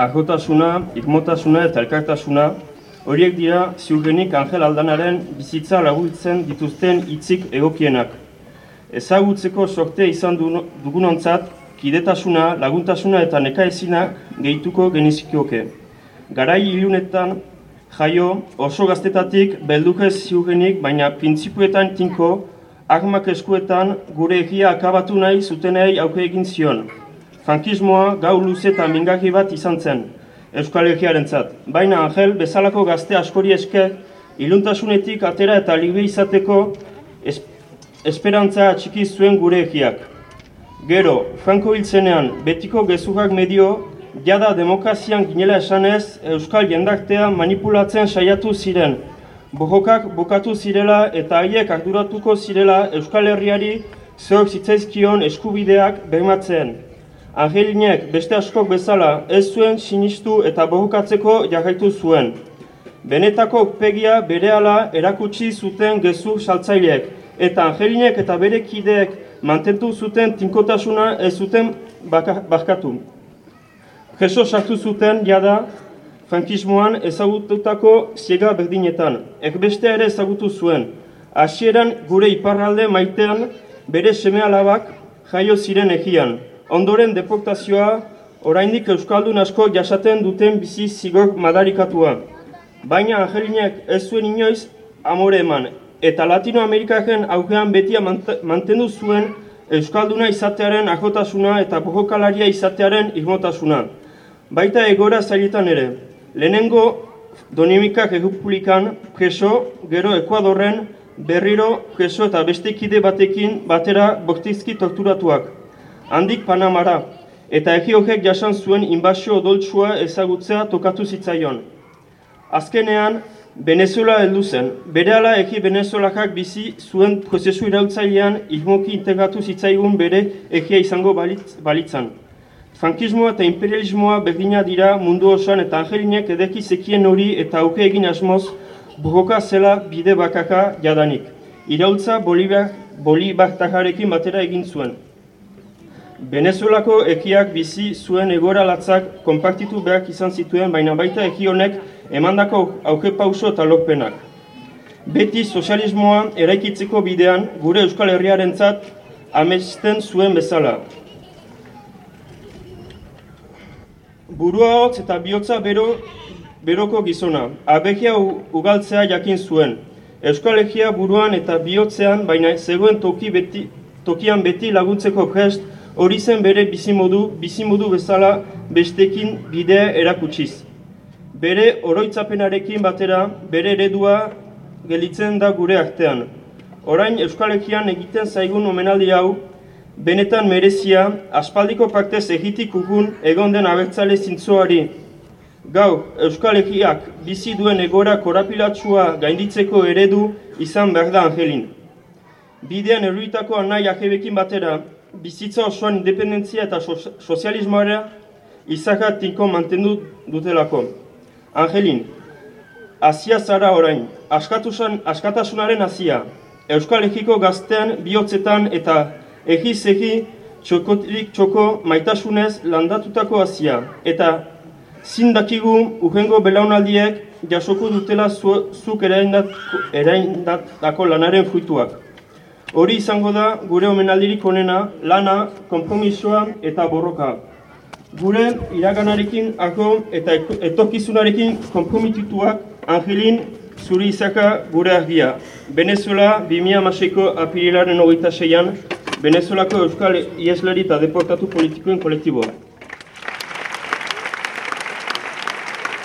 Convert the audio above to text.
argotasuna, irmotasuna eta elkartasuna, horiek dira ziurgenik Angel Aldanaren bizitza laguntzen dituzten hitzik egokienak. Ezagutzeko sorte izan dugunontzat, kidetasuna, laguntasuna eta nekaezinak gehituko genizkioke. Garai ilunetan jaio oso gaztetatik beldukez ziurgenik, baina printzipioetan tinko, armak eskuetan gure egia akabatu nahi zutenei auke egin zion. Frankismoa gau luze eta mingaki bat izan zen, Euskal Herriaren zat. Baina Angel, bezalako gazte askori eske, iluntasunetik atera eta libe izateko esperantza txiki zuen gure egiak. Gero, Franko hiltzenean, betiko gezurrak medio, jada demokrazian ginela esanez, Euskal jendartea manipulatzen saiatu ziren, Bojokak bukatu zirela eta haiek arduratuko zirela Euskal Herriari zeok zitzaizkion eskubideak bermatzen. Angelinek beste askok bezala ez zuen sinistu eta bohokatzeko jarraitu zuen. Benetako pegia berehala erakutsi zuten gezu saltzaileek eta Angelinek eta bere kideek mantentu zuten tinkotasuna ez zuten barkatu. Jeso sartu zuten jada frankismoan ezagututako ziega berdinetan. Erbeste ere ezagutu zuen. Hasieran gure iparralde maitean bere seme alabak jaio ziren egian. Ondoren deportazioa oraindik Euskaldun asko jasaten duten bizi zigor madarikatua. Baina Angelinek ez zuen inoiz amore eman. Eta Latinoamerikaren augean betia mantendu zuen Euskalduna izatearen ajotasuna eta bojokalaria izatearen irmotasuna. Baita egora zailetan ere. Lehenengo Donimikak Errepublikan preso, gero Ekuadorren berriro preso eta bestekide batekin batera bortizki torturatuak. Handik Panamara, eta egi jasan zuen inbazio odoltsua ezagutzea tokatu zitzaion. Azkenean, Venezuela heldu zen. Bere ala egi Venezuelakak bizi zuen prozesu irautzailean irmoki integratu zitzaigun bere egia izango balitzan. Frankismoa eta imperialismoa berdina dira mundu osoan eta angelinek edeki zekien hori eta auke egin asmoz buhoka zela bide bakaka jadanik. Iraultza Bolibartajarekin batera egin zuen. Venezuelako ekiak bizi zuen egora latzak konpartitu behar izan zituen, baina baita eki honek emandako auke pauso eta lokpenak. Beti sozialismoa eraikitzeko bidean gure Euskal Herriaren zat amesten zuen bezala. burua hotz eta bihotza bero, beroko gizona. Abegia ugaltzea jakin zuen. Euskal buruan eta bihotzean, baina zegoen toki beti, tokian beti laguntzeko prest, hori zen bere bizimodu, bizimodu bezala bestekin bidea erakutsiz. Bere oroitzapenarekin batera, bere eredua gelitzen da gure artean. Orain Euskal egiten zaigun omenaldi hau, benetan merezia, aspaldiko partez egitik ugun egon den abertzale zintzoari. Gau, Euskal Egiak bizi duen egora korapilatsua gainditzeko eredu izan behar da Angelin. Bidean eruitako anai ajebekin batera, bizitza osoan independentzia eta sozialismoara izaka tinko mantendu dutelako. Angelin, Asia zara orain, askatasunaren azia, Euskal Egiko gaztean bihotzetan eta egiz egi txokotik txoko maitasunez landatutako hasia. Eta zindakigu uhengo belaunaldiek jasoko dutela zuk eraindatako lanaren fruituak. Hori izango da gure omenaldirik onena, lana, kompromisoa eta borroka. Gure iraganarekin ako eta etokizunarekin kompromitituak Angelin zuri izaka gure argia. Venezuela 2006ko apirilaren hogeita seian Venezuelako Euskal Ieslari eta Deportatu Politikoen kolektiboa.